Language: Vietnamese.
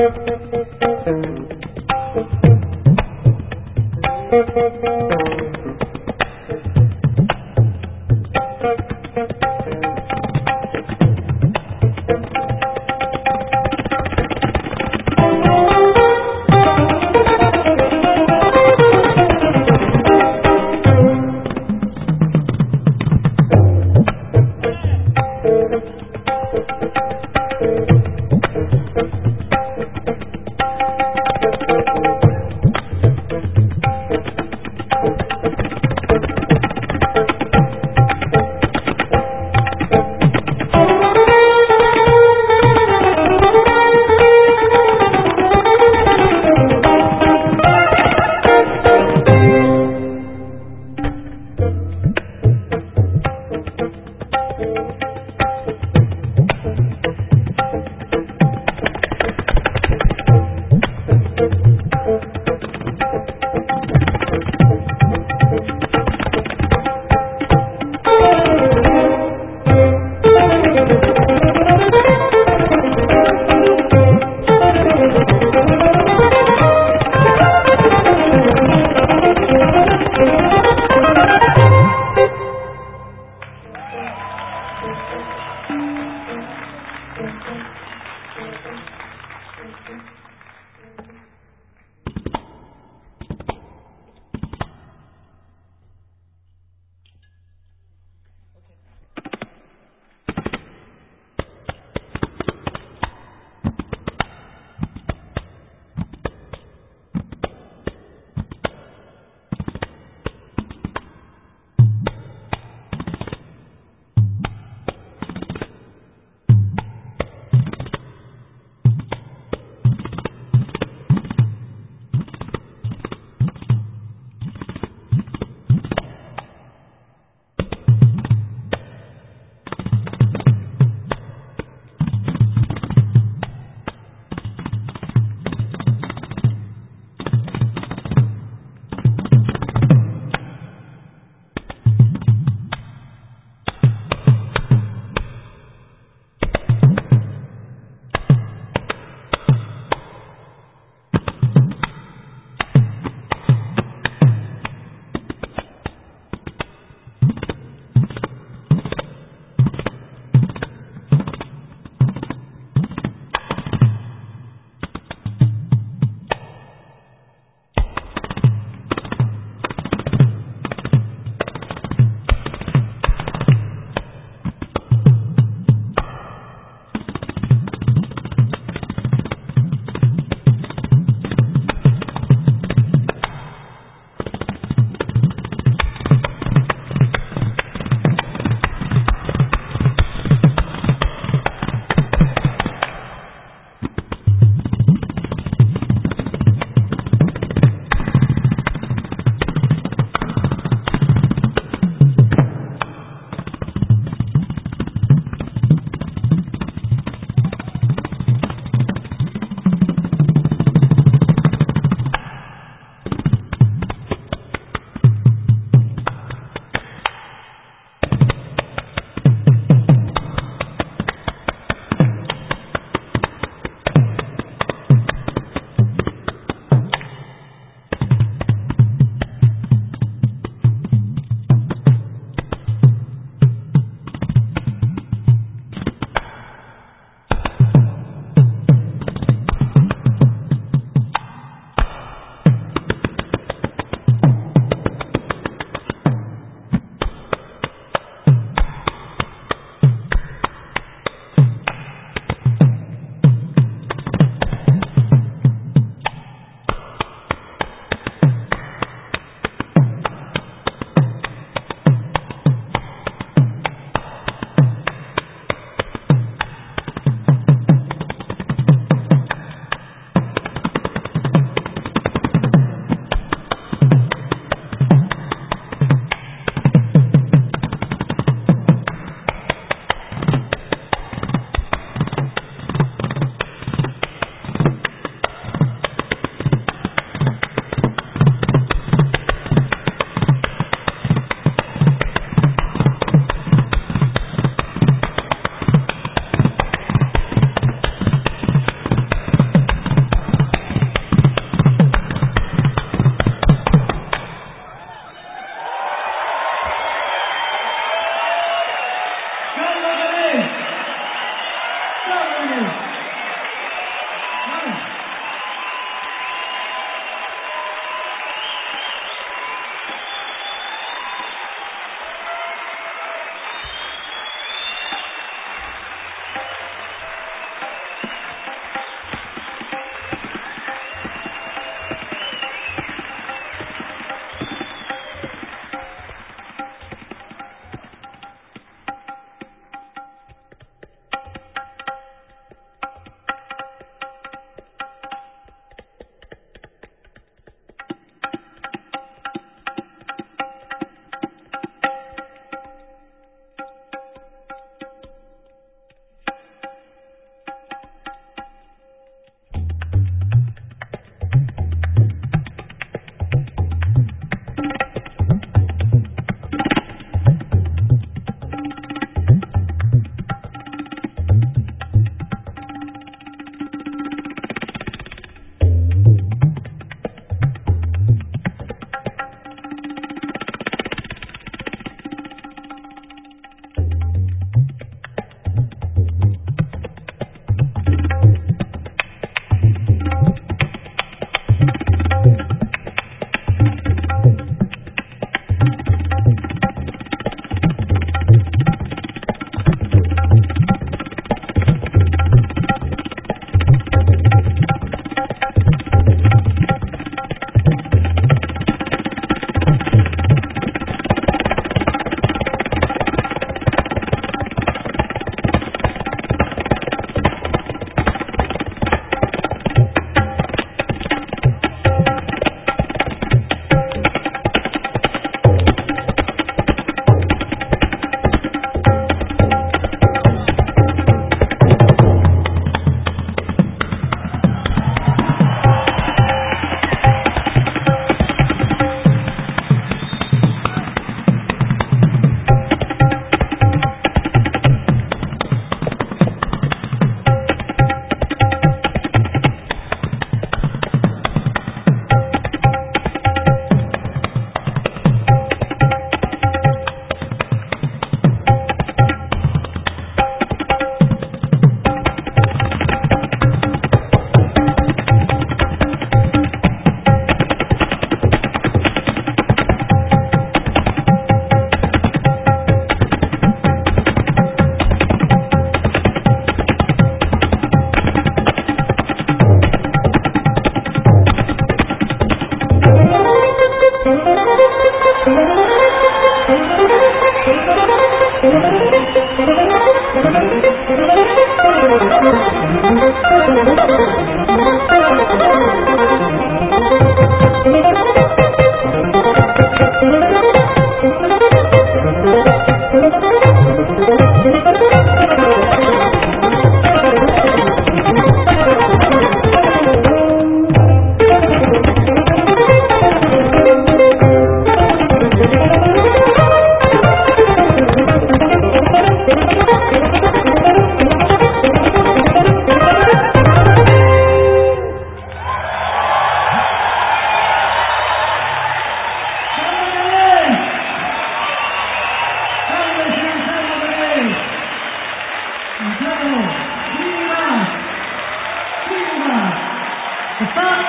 Thank you. Mr. Thank you.